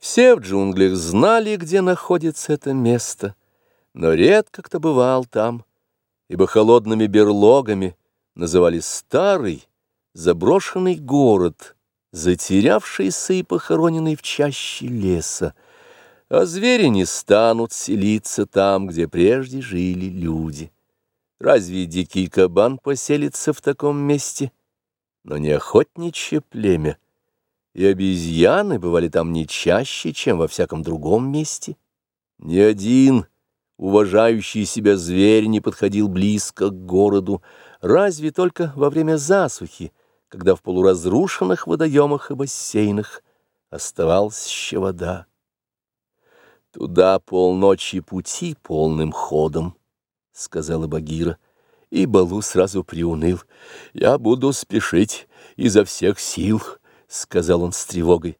Все в джунглях знали, где находится это место, но редко кто бывал там, ибо холодными берлогами называли старый, заброшенный город, затерявшийся и похороненный в чаще леса, а звери не станут селиться там, где прежде жили люди. Разве дикий кабан поселится в таком месте? Но не охотничье племя, и обезьяны бывали там не чаще, чем во всяком другом месте. Ни один уважающий себя зверь не подходил близко к городу, разве только во время засухи, когда в полуразрушенных водоемах и бассейнах оставалась еще вода. Туда полночи пути полным ходом, — сказала Багира, и Балу сразу приуныл. Я буду спешить изо всех сил, — сказал он с тревогой.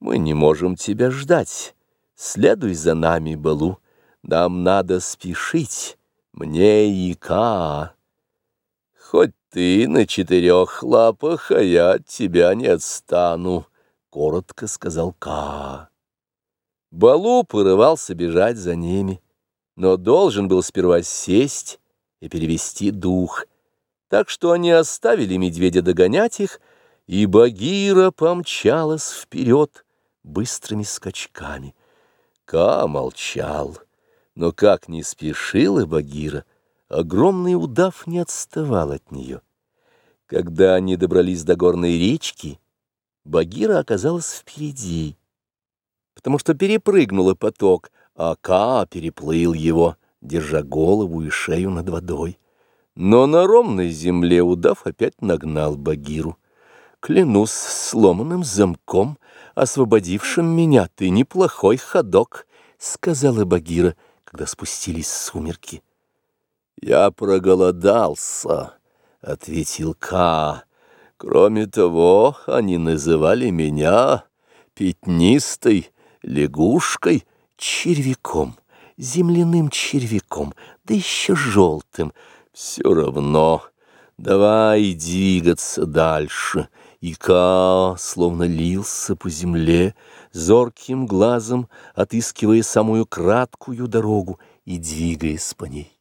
Мы не можем тебя ждать. Следуй за нами, Балу. Нам надо спешить, мне и Ка. Хоть ты на четырех лапах, а я от тебя не отстану, — коротко сказал Ка. Балу порывался бежать за ними, но должен был сперва сесть и перевести дух, так что они оставили медведя догонять их, и Багира помчалась вперед быстрыми скачками. Ка молчал, но как не спешила Багира, огромный удав не отставал от нее. Когда они добрались до горной речки, Багира оказалась впереди потому что перепрыгнула поток, а Ка переплыл его, держа голову и шею над водой. Но на ровной земле удав опять нагнал Багиру. «Клянусь сломанным замком, освободившим меня, ты неплохой ходок», — сказала Багира, когда спустились сумерки. «Я проголодался», — ответил Ка. «Кроме того, они называли меня пятнистой, лягушкой, червяком, земляным червяком, да еще желтым. Все равно давай двигаться дальше. И Ка словно лился по земле, зорким глазом отыскивая самую краткую дорогу и двигаясь по ней.